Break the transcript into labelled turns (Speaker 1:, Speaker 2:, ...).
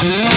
Speaker 1: Bye.